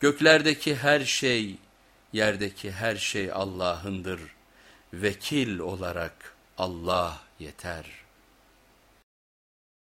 Göklerdeki her şey, yerdeki her şey Allah'ındır. Vekil olarak Allah yeter.''